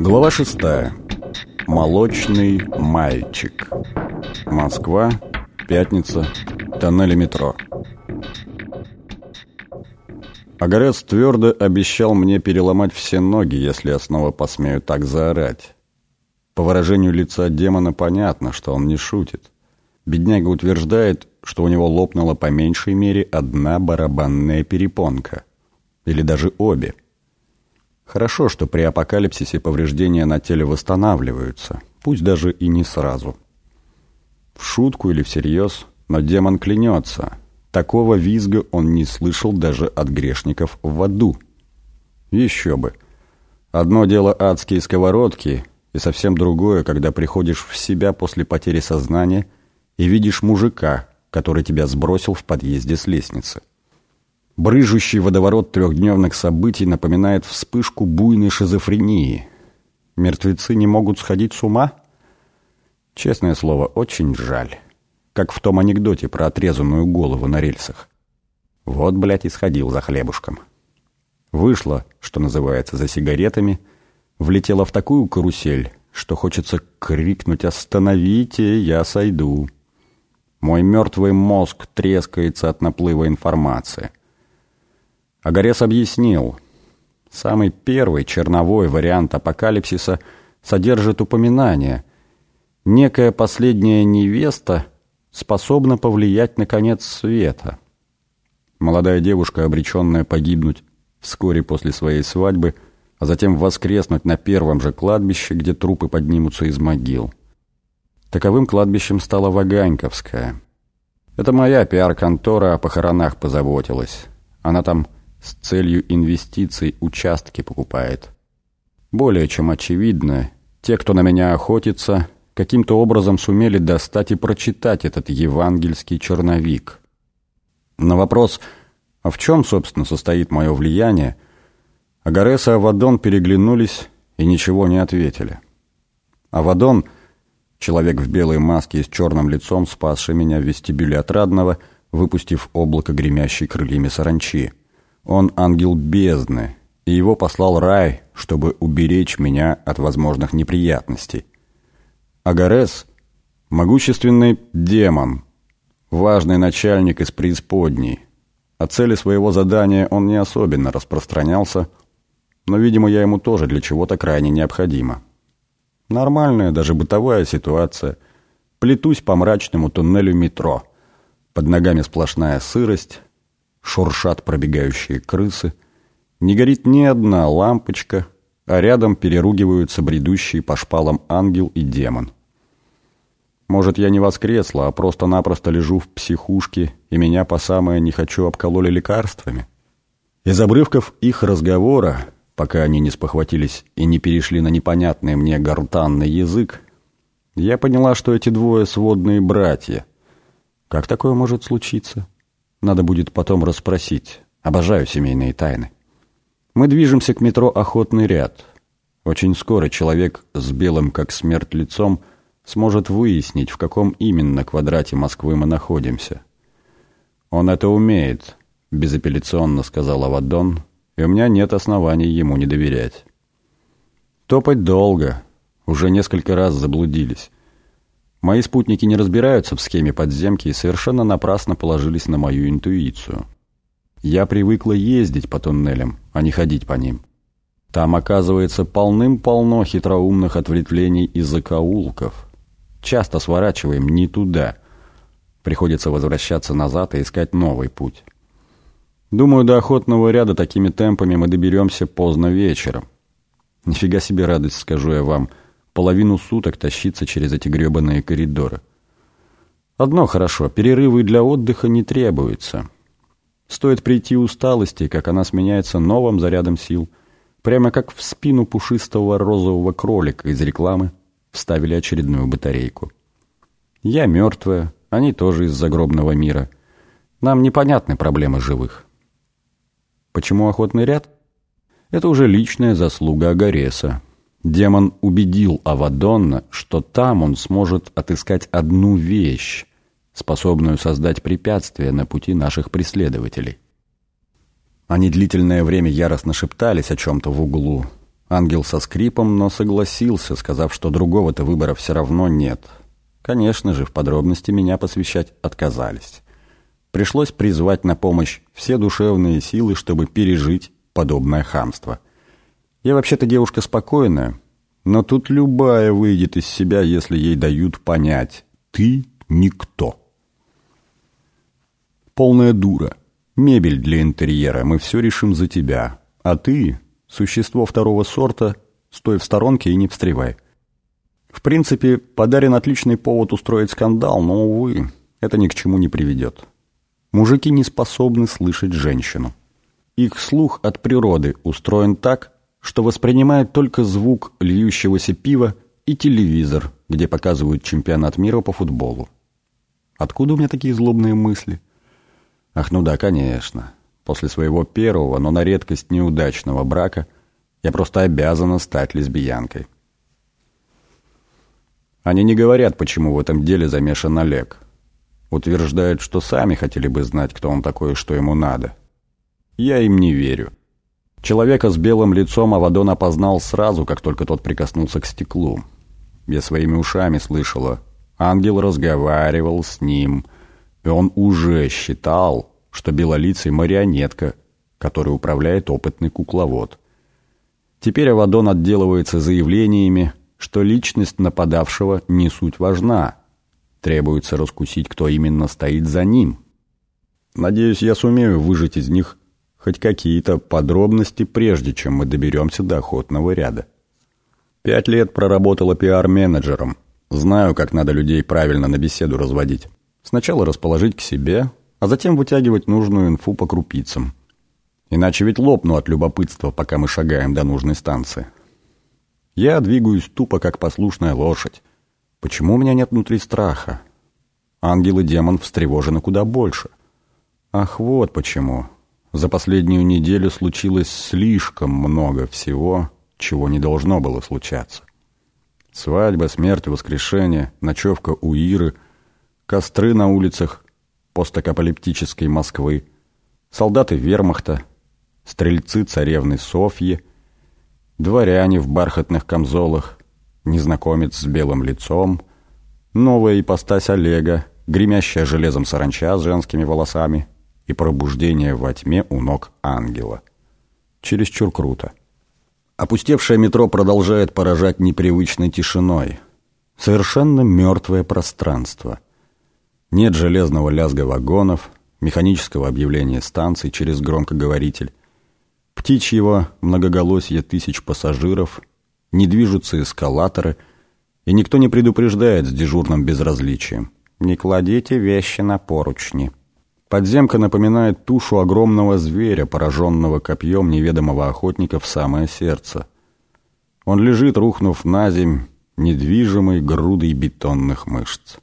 Глава шестая. Молочный мальчик. Москва. Пятница. Тоннели метро. Огарец твердо обещал мне переломать все ноги, если я снова посмею так заорать. По выражению лица демона понятно, что он не шутит. Бедняга утверждает, что у него лопнула по меньшей мере одна барабанная перепонка. Или даже обе. Хорошо, что при апокалипсисе повреждения на теле восстанавливаются, пусть даже и не сразу. В шутку или всерьез, но демон клянется. Такого визга он не слышал даже от грешников в аду. Еще бы. Одно дело адские сковородки, и совсем другое, когда приходишь в себя после потери сознания и видишь мужика, который тебя сбросил в подъезде с лестницы. Брыжущий водоворот трехдневных событий напоминает вспышку буйной шизофрении. Мертвецы не могут сходить с ума? Честное слово, очень жаль. Как в том анекдоте про отрезанную голову на рельсах. Вот, блядь, и сходил за хлебушком. Вышла, что называется, за сигаретами, влетела в такую карусель, что хочется крикнуть «Остановите, я сойду!». Мой мертвый мозг трескается от наплыва информации. Агарес объяснил. Самый первый черновой вариант апокалипсиса содержит упоминание. Некая последняя невеста способна повлиять на конец света. Молодая девушка, обреченная погибнуть вскоре после своей свадьбы, а затем воскреснуть на первом же кладбище, где трупы поднимутся из могил. Таковым кладбищем стала Ваганьковская. Это моя пиар-контора о похоронах позаботилась. Она там с целью инвестиций участки покупает. Более чем очевидно, те, кто на меня охотится, каким-то образом сумели достать и прочитать этот евангельский черновик. На вопрос, а в чем, собственно, состоит мое влияние, Агарес и Авадон переглянулись и ничего не ответили. Авадон, человек в белой маске и с черным лицом, спасший меня в вестибюле отрадного, выпустив облако гремящей крыльями саранчи – он ангел бездны, и его послал рай, чтобы уберечь меня от возможных неприятностей. Агарес — могущественный демон, важный начальник из преисподней. О цели своего задания он не особенно распространялся, но, видимо, я ему тоже для чего-то крайне необходима. Нормальная, даже бытовая ситуация. Плетусь по мрачному туннелю метро. Под ногами сплошная сырость, шуршат пробегающие крысы, не горит ни одна лампочка, а рядом переругиваются бредущие по шпалам ангел и демон. Может, я не воскресла, а просто-напросто лежу в психушке, и меня по самое не хочу обкололи лекарствами? Из обрывков их разговора, пока они не спохватились и не перешли на непонятный мне гортанный язык, я поняла, что эти двое сводные братья. Как такое может случиться? Надо будет потом расспросить. Обожаю семейные тайны. Мы движемся к метро «Охотный ряд». Очень скоро человек с белым как смерть лицом сможет выяснить, в каком именно квадрате Москвы мы находимся. «Он это умеет», — безапелляционно сказал Авадон, и у меня нет оснований ему не доверять. Топать долго, уже несколько раз заблудились. Мои спутники не разбираются в схеме подземки и совершенно напрасно положились на мою интуицию. Я привыкла ездить по туннелям, а не ходить по ним. Там, оказывается, полным-полно хитроумных ответвлений и закоулков. Часто сворачиваем не туда. Приходится возвращаться назад и искать новый путь. Думаю, до охотного ряда такими темпами мы доберемся поздно вечером. Нифига себе радость, скажу я вам – половину суток тащиться через эти гребаные коридоры. Одно хорошо, перерывы для отдыха не требуются. Стоит прийти усталости, как она сменяется новым зарядом сил. Прямо как в спину пушистого розового кролика из рекламы вставили очередную батарейку. Я мертвая, они тоже из загробного мира. Нам непонятны проблемы живых. Почему охотный ряд? Это уже личная заслуга Агареса. Демон убедил Авадонна, что там он сможет отыскать одну вещь, способную создать препятствие на пути наших преследователей. Они длительное время яростно шептались о чем-то в углу, Ангел со скрипом, но согласился, сказав, что другого-то выбора все равно нет. Конечно же, в подробности меня посвящать отказались. Пришлось призвать на помощь все душевные силы, чтобы пережить подобное хамство. Я вообще-то девушка спокойная, но тут любая выйдет из себя, если ей дают понять «ты никто». Полная дура. Мебель для интерьера, мы все решим за тебя. А ты Существо второго сорта, стой в сторонке и не встревай. В принципе, подарен отличный повод устроить скандал, но, увы, это ни к чему не приведет. Мужики не способны слышать женщину. Их слух от природы устроен так, что воспринимает только звук льющегося пива и телевизор, где показывают чемпионат мира по футболу. Откуда у меня такие злобные мысли? Ах, ну да, конечно. После своего первого, но на редкость неудачного брака я просто обязана стать лесбиянкой. Они не говорят, почему в этом деле замешан Олег. Утверждают, что сами хотели бы знать, кто он такой и что ему надо. Я им не верю. Человека с белым лицом Авадон опознал сразу, как только тот прикоснулся к стеклу. Я своими ушами слышала. Ангел разговаривал с ним, и он уже считал, что белолицый марионетка, которой управляет опытный кукловод. Теперь Авадон отделывается заявлениями, что личность нападавшего не суть важна. Требуется раскусить, кто именно стоит за ним. Надеюсь, я сумею выжать из них хоть какие-то подробности, прежде чем мы доберемся до охотного ряда. Пять лет проработала пиар-менеджером. Знаю, как надо людей правильно на беседу разводить. Сначала расположить к себе, а затем вытягивать нужную инфу по крупицам. Иначе ведь лопну от любопытства, пока мы шагаем до нужной станции. Я двигаюсь тупо, как послушная лошадь. Почему у меня нет внутри страха? Ангел и демон встревожены куда больше. Ах, вот почему. За последнюю неделю случилось слишком много всего, чего не должно было случаться. Свадьба, смерть, воскрешение, ночевка у Иры, костры на улицах постапокалиптической Москвы, солдаты вермахта, стрельцы царевны Софьи, дворяне в бархатных камзолах, незнакомец с белым лицом, новая ипостась Олега, гремящая железом саранча с женскими волосами и пробуждение во тьме у ног ангела. Чересчур круто. Опустевшее метро продолжает поражать непривычной тишиной. Совершенно мертвое пространство — нет железного лязга вагонов, механического объявления станций через громкоговоритель. Птичьего многоголосье тысяч пассажиров, не движутся эскалаторы, и никто не предупреждает с дежурным безразличием. «Не кладите вещи на поручни». Подземка напоминает тушу огромного зверя, пораженного копьем неведомого охотника в самое сердце. Он лежит, рухнув на земь, недвижимой грудой бетонных мышц.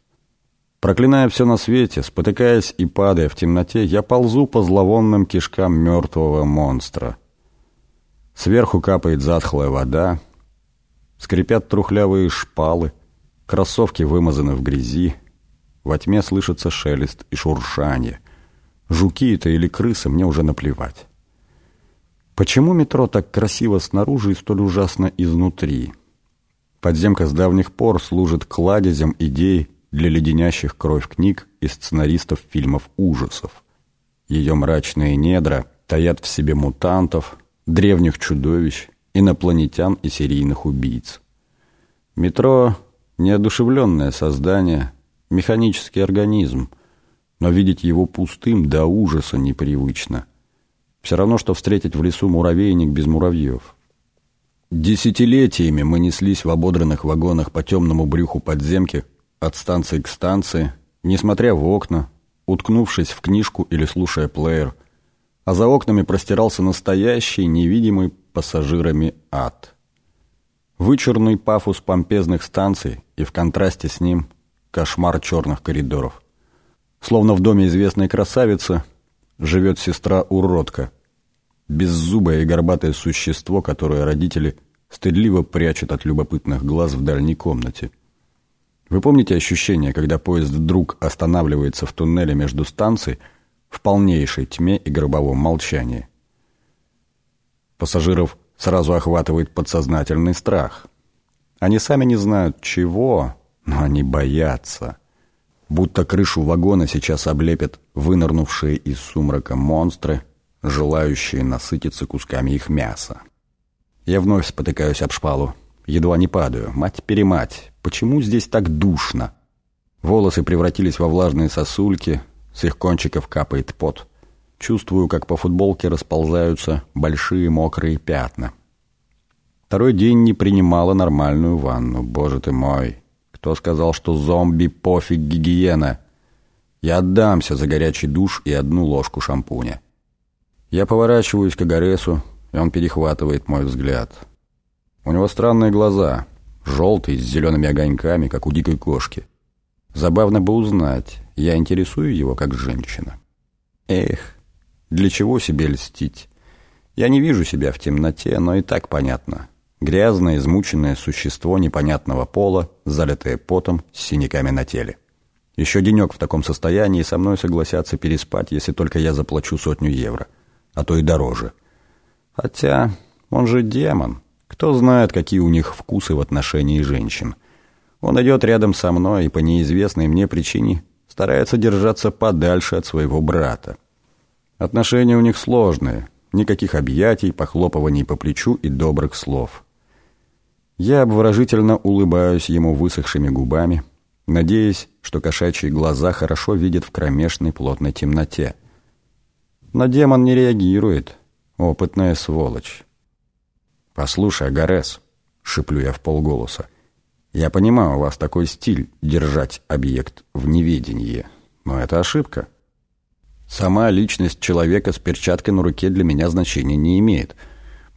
Проклиная все на свете, спотыкаясь и падая в темноте, я ползу по зловонным кишкам мертвого монстра. Сверху капает затхлая вода, скрипят трухлявые шпалы, кроссовки вымазаны в грязи, во тьме слышится шелест и шуршание. Жуки это или крысы, мне уже наплевать. Почему метро так красиво снаружи и столь ужасно изнутри? Подземка с давних пор служит кладезем идей для леденящих кровь книг и сценаристов фильмов ужасов. Ее мрачные недра таят в себе мутантов, древних чудовищ, инопланетян и серийных убийц. Метро — неодушевленное создание, механический организм, но видеть его пустым до ужаса непривычно. Все равно, что встретить в лесу муравейник без муравьев. Десятилетиями мы неслись в ободранных вагонах по темному брюху подземки, от станции к станции, несмотря в окна, уткнувшись в книжку или слушая плеер, а за окнами простирался настоящий, невидимый пассажирами ад. Вычурный пафос помпезных станций и в контрасте с ним кошмар черных коридоров. Словно в доме известной красавицы живет сестра-уродка, беззубое и горбатое существо, которое родители стыдливо прячут от любопытных глаз в дальней комнате. Вы помните ощущение, когда поезд вдруг останавливается в туннеле между станций в полнейшей тьме и гробовом молчании? Пассажиров сразу охватывает подсознательный страх. Они сами не знают чего, но они боятся. Будто крышу вагона сейчас облепят вынырнувшие из сумрака монстры, желающие насытиться кусками их мяса. Я вновь спотыкаюсь об шпалу. Едва не падаю. Мать-перемать, почему здесь так душно? Волосы превратились во влажные сосульки, с их кончиков капает пот. Чувствую, как по футболке расползаются большие мокрые пятна. Второй день не принимала нормальную ванну. Боже ты мой! Кто сказал, что зомби пофиг гигиена? Я отдамся за горячий душ и одну ложку шампуня. Я поворачиваюсь к Агаресу, и он перехватывает мой взгляд. У него странные глаза, желтые, с зелеными огоньками, как у дикой кошки. Забавно бы узнать, я интересую его как женщина. Эх, для чего себе льстить? Я не вижу себя в темноте, но и так понятно. Грязное, измученное существо непонятного пола, залитое потом, с синяками на теле. Еще денек в таком состоянии, со мной согласятся переспать, если только я заплачу сотню евро. А то и дороже. Хотя он же демон. Кто знает, какие у них вкусы в отношении женщин. Он идет рядом со мной и по неизвестной мне причине старается держаться подальше от своего брата. Отношения у них сложные, никаких объятий, похлопываний по плечу и добрых слов. Я обворожительно улыбаюсь ему высохшими губами, надеясь, что кошачьи глаза хорошо видят в кромешной плотной темноте. Но демон не реагирует, опытная сволочь. «Послушай, Агарес», — шиплю я в полголоса, — «я понимаю, у вас такой стиль держать объект в неведении, но это ошибка». Сама личность человека с перчаткой на руке для меня значения не имеет.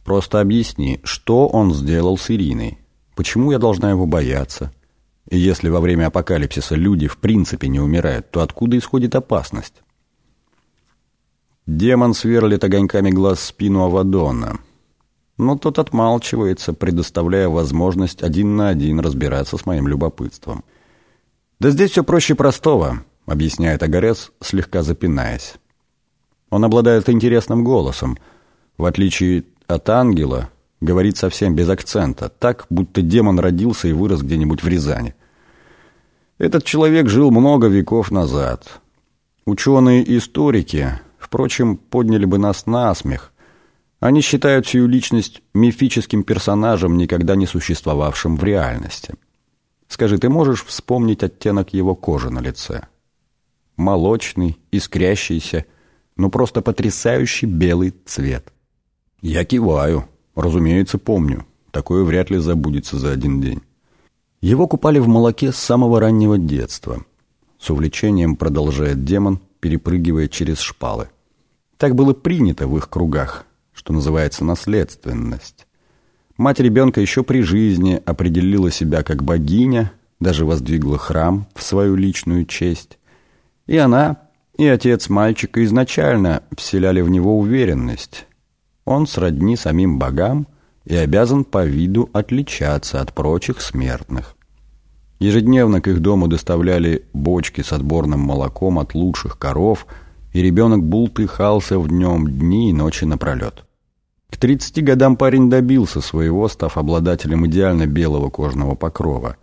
Просто объясни, что он сделал с Ириной? Почему я должна его бояться? И если во время апокалипсиса люди в принципе не умирают, то откуда исходит опасность? Демон сверлит огоньками глаз спину Авадона. Но тот отмалчивается, предоставляя возможность один на один разбираться с моим любопытством. «Да здесь все проще простого объясняет Огарец, слегка запинаясь. Он обладает интересным голосом. В отличие от ангела, говорит совсем без акцента, так, будто демон родился и вырос где-нибудь в Рязани. Этот человек жил много веков назад. Ученые-историки, впрочем, подняли бы нас на смех. Они считают сию личность мифическим персонажем, никогда не существовавшим в реальности. Скажи, ты можешь вспомнить оттенок его кожи на лице?» молочный, искрящийся, ну просто потрясающий белый цвет. Я киваю, разумеется, помню. Такое вряд ли забудется за один день. Его купали в молоке с самого раннего детства. С увлечением продолжает демон, перепрыгивая через шпалы. Так было принято в их кругах, что называется наследственность. Мать ребенка еще при жизни определила себя как богиня, даже воздвигла храм в свою личную честь. И она, и отец мальчика изначально вселяли в него уверенность. Он сродни самим богам и обязан по виду отличаться от прочих смертных. Ежедневно к их дому доставляли бочки с отборным молоком от лучших коров, и ребенок бултыхался в нем дни и ночи напролет. К 30 годам парень добился своего, став обладателем идеально белого кожного покрова.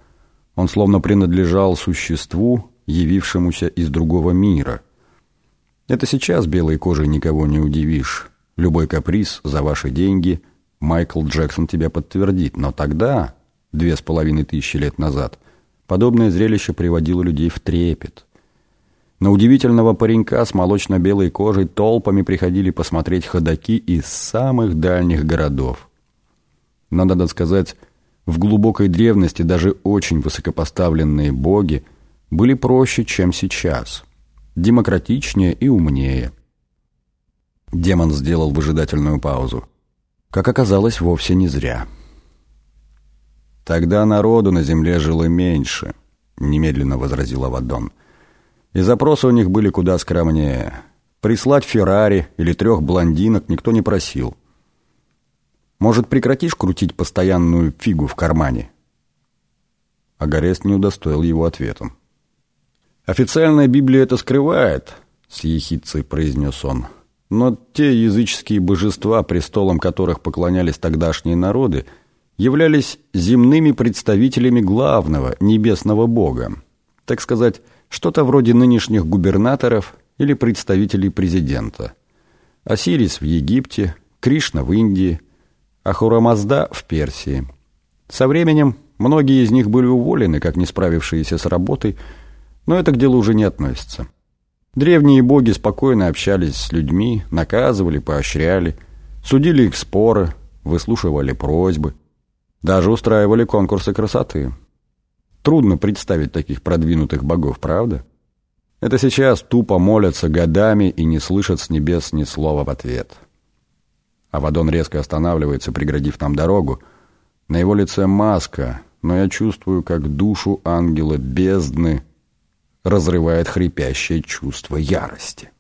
Он словно принадлежал существу, явившемуся из другого мира. Это сейчас белой кожей никого не удивишь. Любой каприз за ваши деньги Майкл Джексон тебя подтвердит. Но тогда, две с половиной тысячи лет назад, подобное зрелище приводило людей в трепет. На удивительного паренька с молочно-белой кожей толпами приходили посмотреть ходаки из самых дальних городов. Но, надо сказать, в глубокой древности даже очень высокопоставленные боги – были проще, чем сейчас, демократичнее и умнее. Демон сделал выжидательную паузу. Как оказалось, вовсе не зря. «Тогда народу на земле жило меньше», — немедленно возразил Авадон. «И запросы у них были куда скромнее. Прислать Феррари или трех блондинок никто не просил. Может, прекратишь крутить постоянную фигу в кармане?» Агарест не удостоил его ответом. «Официальная Библия это скрывает», — с ехидцей произнес он. Но те языческие божества, престолом которых поклонялись тогдашние народы, являлись земными представителями главного, небесного бога. Так сказать, что-то вроде нынешних губернаторов или представителей президента. Осирис в Египте, Кришна в Индии, Ахурамазда в Персии. Со временем многие из них были уволены, как не справившиеся с работой, но это к делу уже не относится. Древние боги спокойно общались с людьми, наказывали, поощряли, судили их споры, выслушивали просьбы, даже устраивали конкурсы красоты. Трудно представить таких продвинутых богов, правда? Это сейчас тупо молятся годами и не слышат с небес ни слова в ответ. Авадон резко останавливается, преградив нам дорогу. На его лице маска, но я чувствую, как душу ангела бездны разрывает хрипящее чувство ярости.